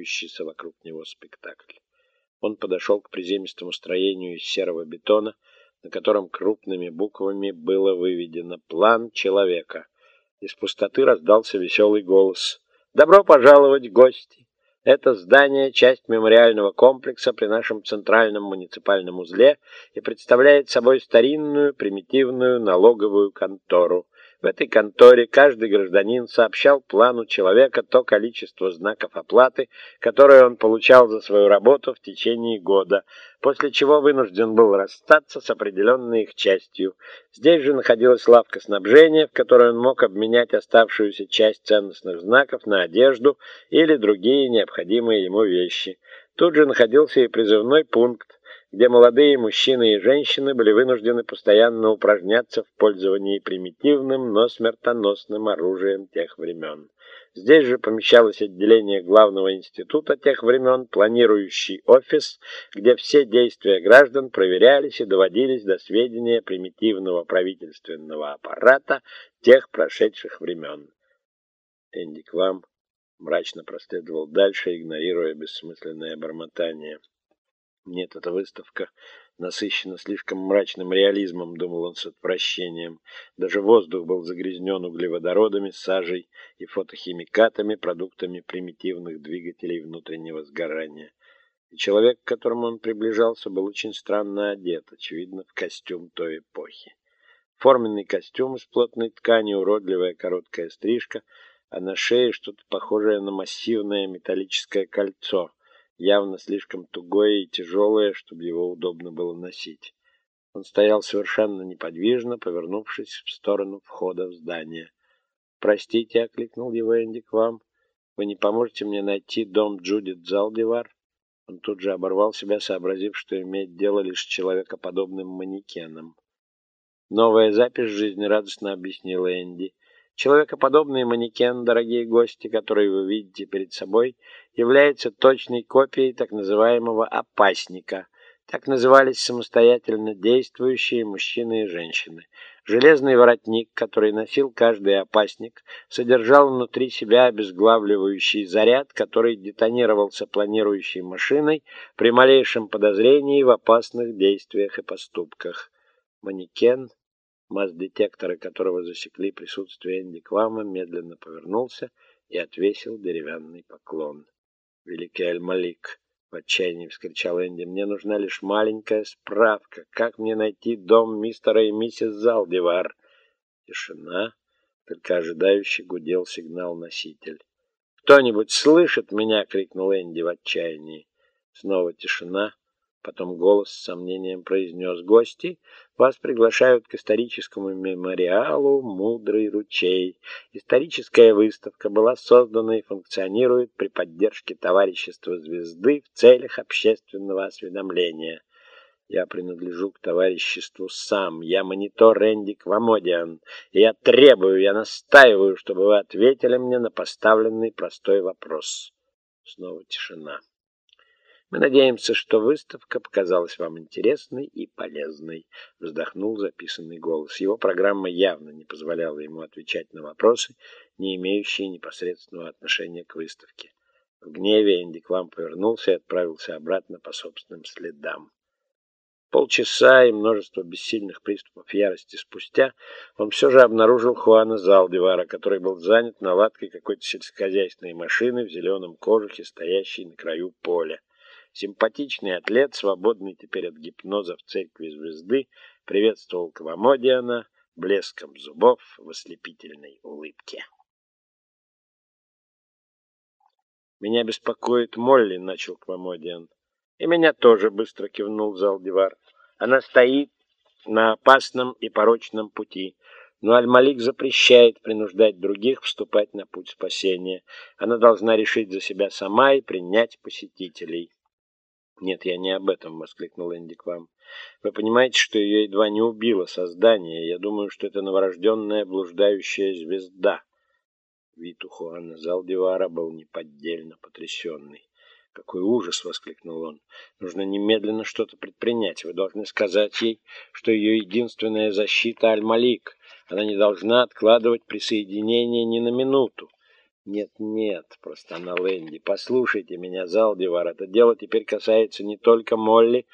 разворачивающийся вокруг него спектакль. Он подошел к приземистому строению из серого бетона, на котором крупными буквами было выведено «План человека». Из пустоты раздался веселый голос. «Добро пожаловать, гости! Это здание – часть мемориального комплекса при нашем центральном муниципальном узле и представляет собой старинную примитивную налоговую контору. В этой конторе каждый гражданин сообщал плану человека то количество знаков оплаты, которое он получал за свою работу в течение года, после чего вынужден был расстаться с определенной их частью. Здесь же находилась лавка снабжения, в которой он мог обменять оставшуюся часть ценностных знаков на одежду или другие необходимые ему вещи. Тут же находился и призывной пункт, где молодые мужчины и женщины были вынуждены постоянно упражняться в пользовании примитивным, но смертоносным оружием тех времен. Здесь же помещалось отделение главного института тех времен, планирующий офис, где все действия граждан проверялись и доводились до сведения примитивного правительственного аппарата тех прошедших времен. Энди Квам мрачно проследовал дальше, игнорируя бессмысленное бормотание. Нет, эта выставка насыщена слишком мрачным реализмом, думал он с отвращением. Даже воздух был загрязнен углеводородами, сажей и фотохимикатами, продуктами примитивных двигателей внутреннего сгорания. И человек, к которому он приближался, был очень странно одет, очевидно, в костюм той эпохи. Форменный костюм из плотной ткани, уродливая короткая стрижка, а на шее что-то похожее на массивное металлическое кольцо — явно слишком тугое и тяжелое, чтобы его удобно было носить. Он стоял совершенно неподвижно, повернувшись в сторону входа в здание. «Простите», — окликнул его Энди к вам, — «вы не поможете мне найти дом Джудит Залдивар?» Он тут же оборвал себя, сообразив, что имеет дело лишь с человекоподобным манекеном. Новая запись жизнерадостно объяснила Энди. Человекоподобный манекен, дорогие гости, который вы видите перед собой, является точной копией так называемого «опасника». Так назывались самостоятельно действующие мужчины и женщины. Железный воротник, который носил каждый опасник, содержал внутри себя обезглавливающий заряд, который детонировался планирующей машиной при малейшем подозрении в опасных действиях и поступках. Манекен Масс-детекторы, которого засекли присутствие Энди Квама, медленно повернулся и отвесил деревянный поклон. «Великий Аль-Малик!» — в отчаянии вскричал Энди. «Мне нужна лишь маленькая справка. Как мне найти дом мистера и миссис Залдивар?» Тишина. Только ожидающий гудел сигнал-носитель. «Кто-нибудь слышит меня?» — крикнул Энди в отчаянии. Снова тишина. Потом голос с сомнением произнес «Гости, вас приглашают к историческому мемориалу «Мудрый ручей». Историческая выставка была создана и функционирует при поддержке товарищества «Звезды» в целях общественного осведомления. Я принадлежу к товариществу сам. Я монитор Энди Квамодиан. И я требую, я настаиваю, чтобы вы ответили мне на поставленный простой вопрос. Снова тишина. Мы надеемся, что выставка показалась вам интересной и полезной, вздохнул записанный голос. Его программа явно не позволяла ему отвечать на вопросы, не имеющие непосредственного отношения к выставке. В гневе Энди к вам повернулся и отправился обратно по собственным следам. Полчаса и множество бессильных приступов ярости спустя он все же обнаружил Хуана Залдивара, который был занят наладкой какой-то сельскохозяйственной машины в зеленом кожухе, стоящей на краю поля. Симпатичный атлет, свободный теперь от гипноза в церкви звезды, приветствовал Квамодиана блеском зубов в ослепительной улыбке. «Меня беспокоит Молли», — начал Квамодиан. «И меня тоже», — быстро кивнул Залдивар. «Она стоит на опасном и порочном пути». Но Аль-Малик запрещает принуждать других вступать на путь спасения. Она должна решить за себя сама и принять посетителей. «Нет, я не об этом», — воскликнул Энди к вам. «Вы понимаете, что ее едва не убило создание. Я думаю, что это новорожденная блуждающая звезда». Вид у Хуана Залдивара был неподдельно потрясенный. «Какой ужас!» — воскликнул он. «Нужно немедленно что-то предпринять. Вы должны сказать ей, что ее единственная защита — Аль-Малик. Она не должна откладывать присоединение ни на минуту. «Нет-нет», — простонал Энди, — «послушайте меня, Залдивар, это дело теперь касается не только Молли,